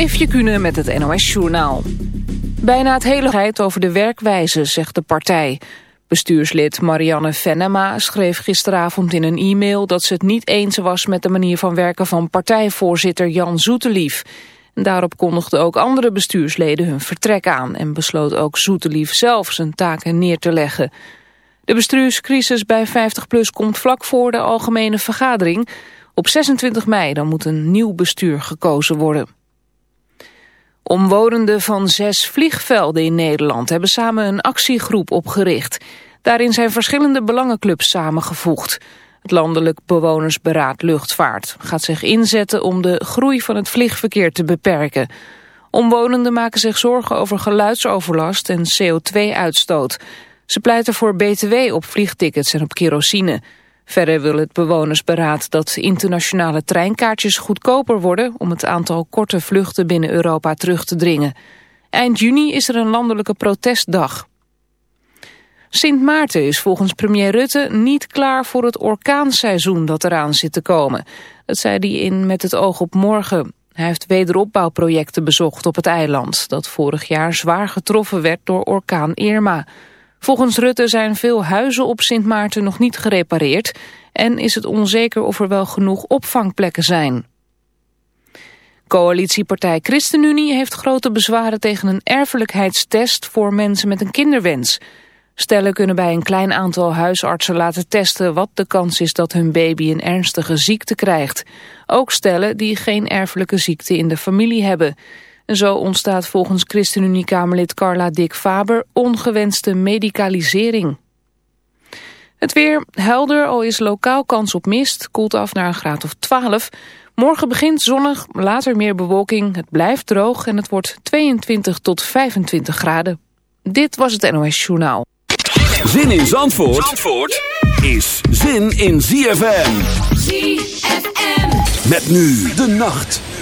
Eefje Kunnen met het NOS-journaal. Bijna het hele tijd over de werkwijze, zegt de partij. Bestuurslid Marianne Venema schreef gisteravond in een e-mail... dat ze het niet eens was met de manier van werken van partijvoorzitter Jan Zoetelief. Daarop kondigden ook andere bestuursleden hun vertrek aan... en besloot ook Zoetelief zelf zijn taken neer te leggen. De bestuurscrisis bij 50PLUS komt vlak voor de algemene vergadering... Op 26 mei dan moet een nieuw bestuur gekozen worden. Omwonenden van zes vliegvelden in Nederland hebben samen een actiegroep opgericht. Daarin zijn verschillende belangenclubs samengevoegd. Het Landelijk Bewonersberaad Luchtvaart gaat zich inzetten om de groei van het vliegverkeer te beperken. Omwonenden maken zich zorgen over geluidsoverlast en CO2-uitstoot. Ze pleiten voor btw op vliegtickets en op kerosine. Verder wil het bewonersberaad dat internationale treinkaartjes goedkoper worden... om het aantal korte vluchten binnen Europa terug te dringen. Eind juni is er een landelijke protestdag. Sint Maarten is volgens premier Rutte niet klaar voor het orkaanseizoen dat eraan zit te komen. Dat zei hij in Met het oog op morgen. Hij heeft wederopbouwprojecten bezocht op het eiland... dat vorig jaar zwaar getroffen werd door orkaan Irma... Volgens Rutte zijn veel huizen op Sint Maarten nog niet gerepareerd... en is het onzeker of er wel genoeg opvangplekken zijn. Coalitiepartij ChristenUnie heeft grote bezwaren tegen een erfelijkheidstest voor mensen met een kinderwens. Stellen kunnen bij een klein aantal huisartsen laten testen wat de kans is dat hun baby een ernstige ziekte krijgt. Ook stellen die geen erfelijke ziekte in de familie hebben. En zo ontstaat volgens ChristenUnie-Kamerlid Carla Dick Faber ongewenste medicalisering. Het weer helder, al is lokaal kans op mist, koelt af naar een graad of 12. Morgen begint zonnig, later meer bewolking, het blijft droog en het wordt 22 tot 25 graden. Dit was het NOS Journaal. Zin in Zandvoort, Zandvoort is zin in ZFM. ZFM. Met nu de nacht.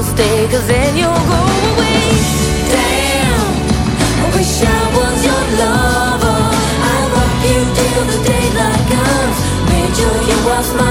you'll stay, cause then you'll go away. Damn, I wish I was your lover. I love you till the daylight comes. Made sure you was my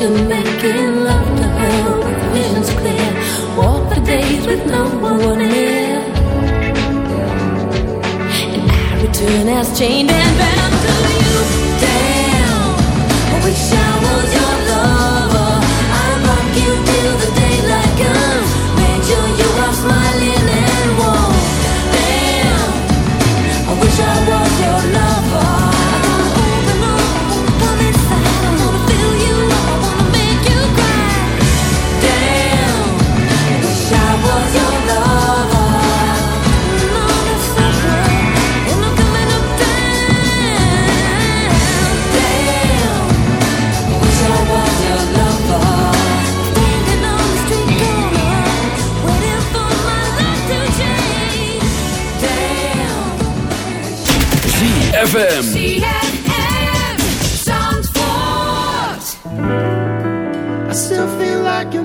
you're making love to her with visions clear. Walk the days with no one near. And I return as chained and bound to you. Damn, I wish I was your lover. I'd rock you till the day. I still feel like you're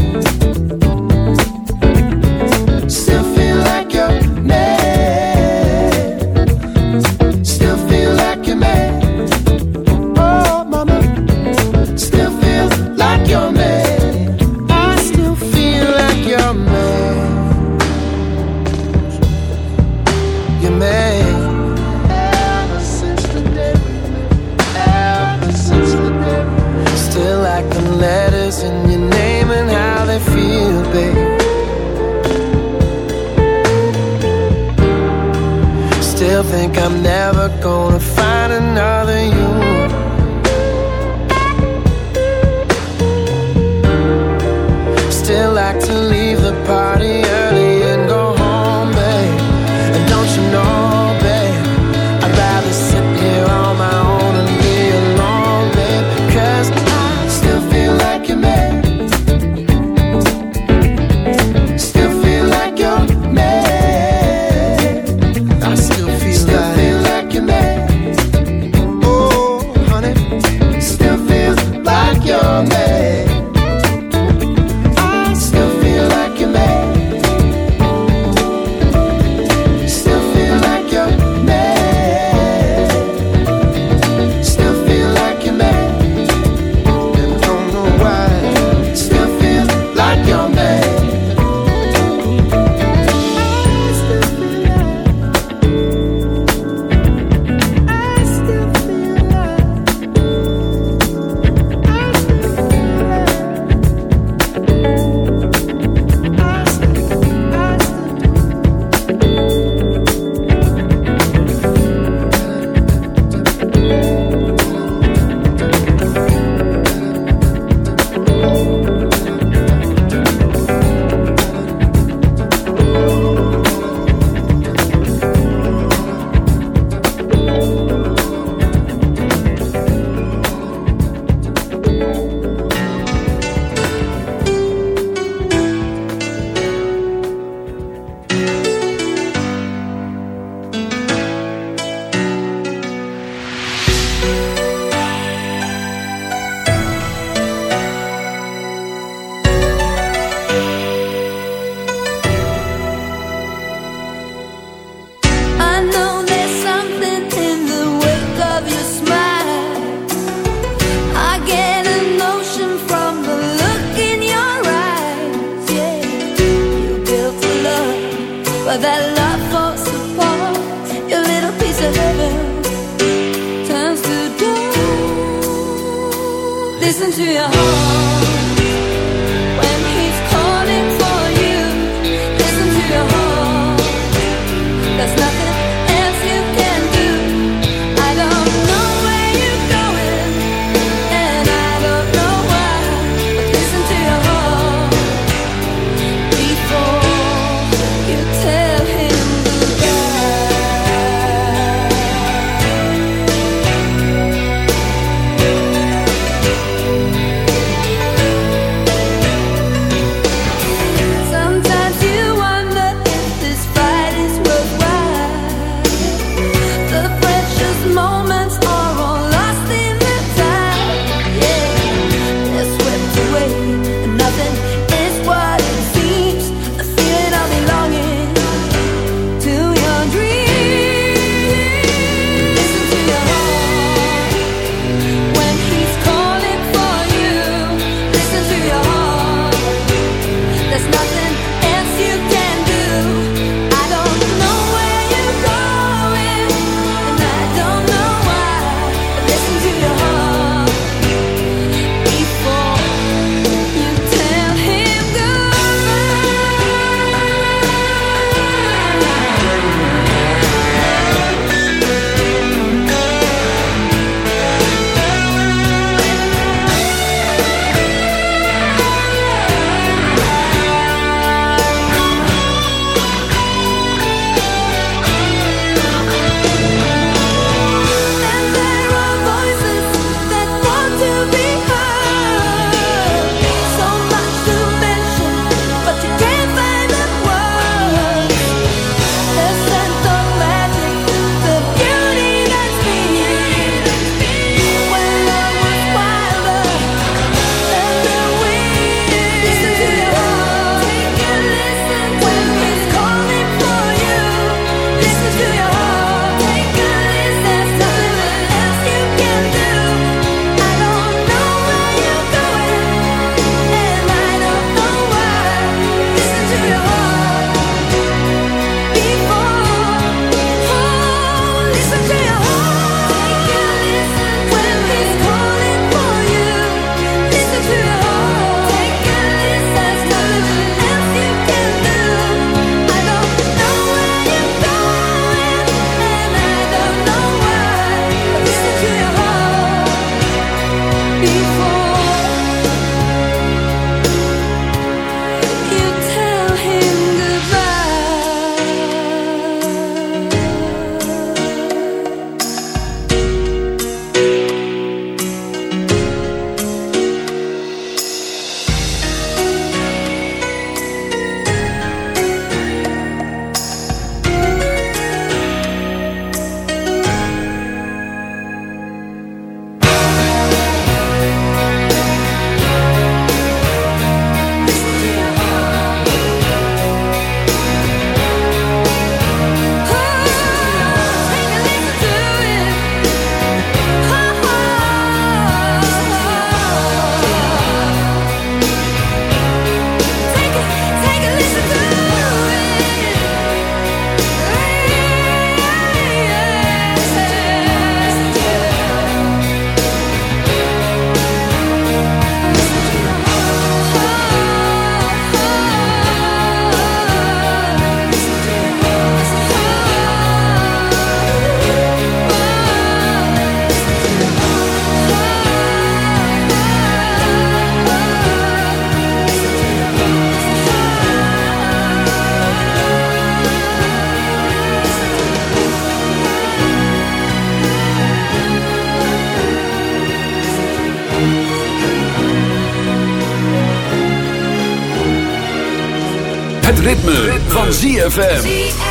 ritme, van ZFM.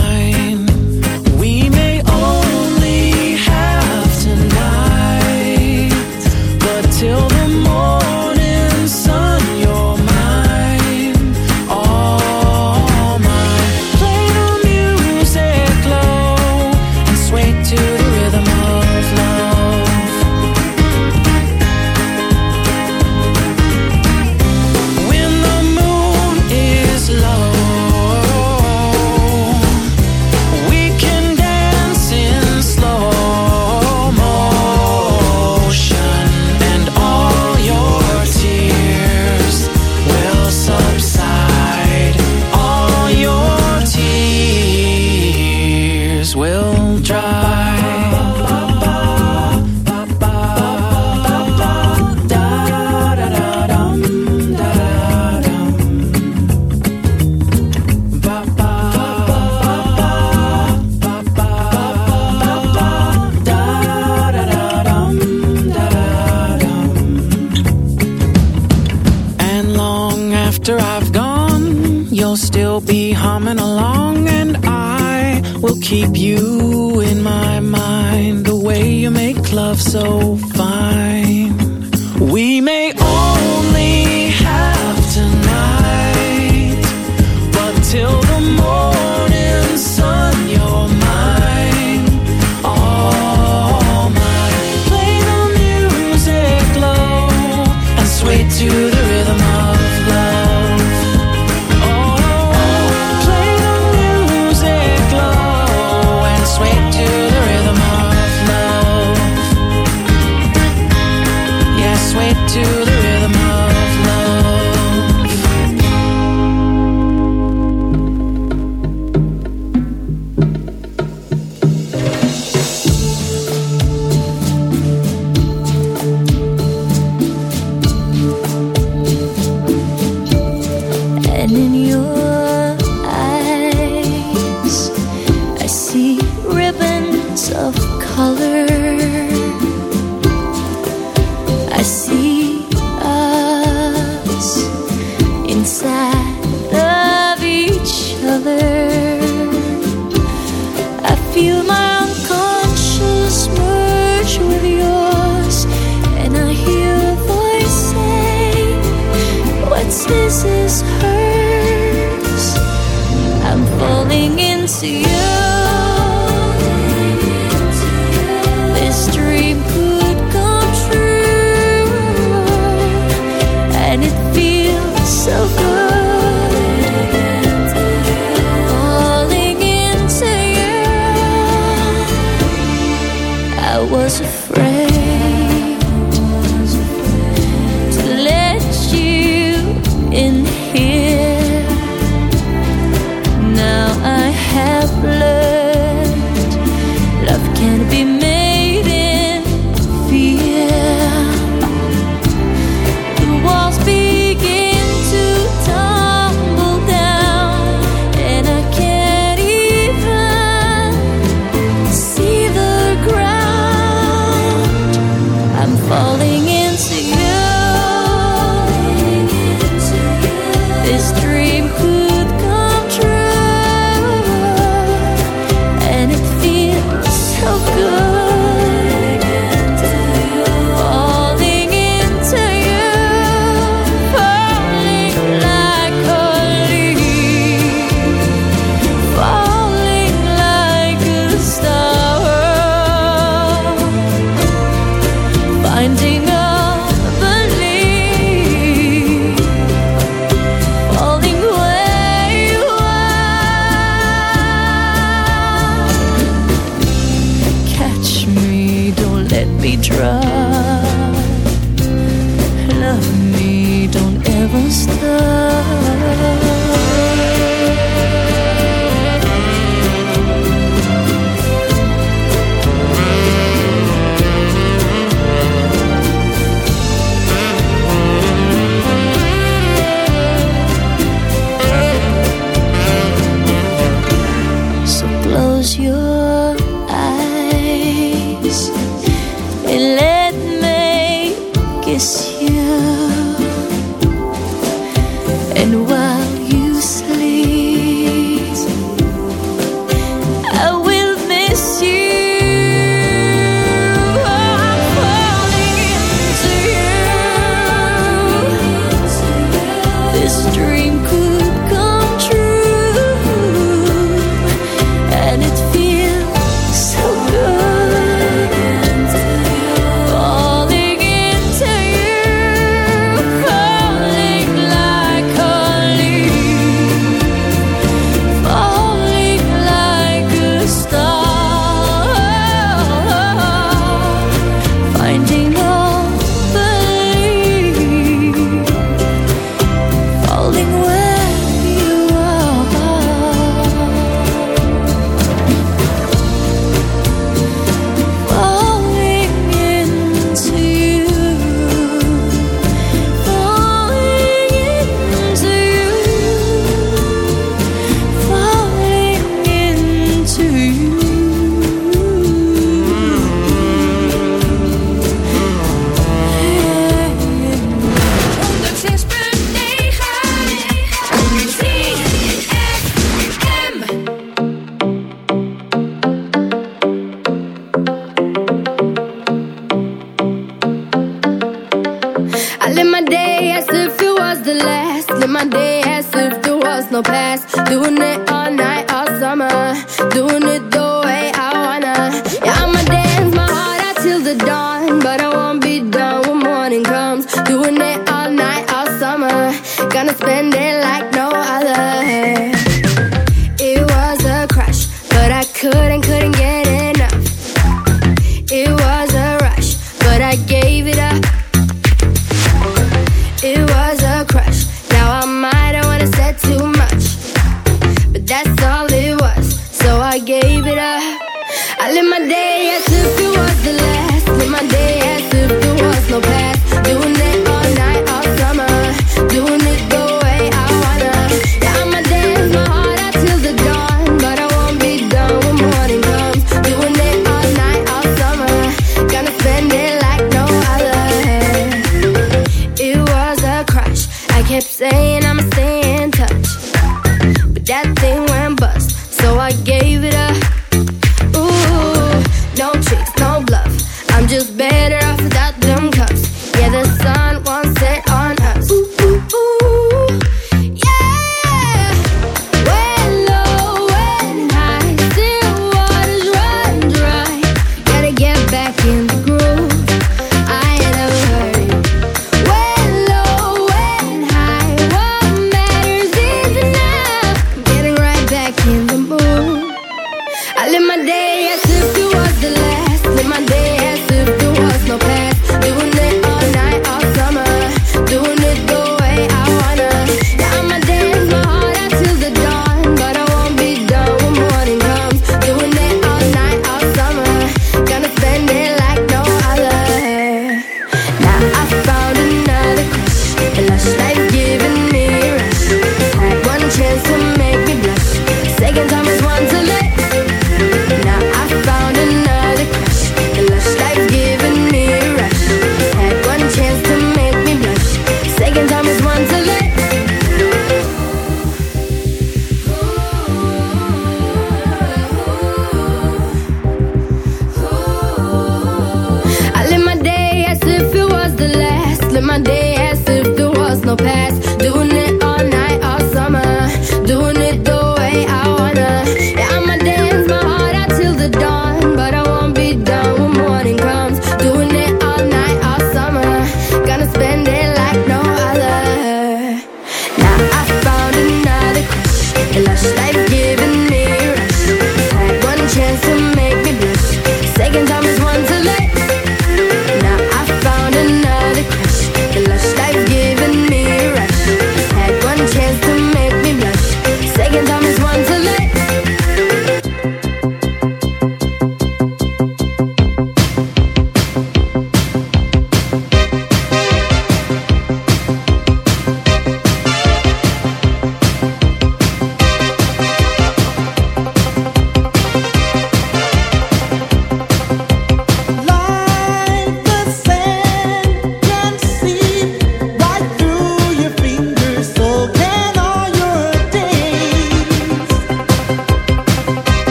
my day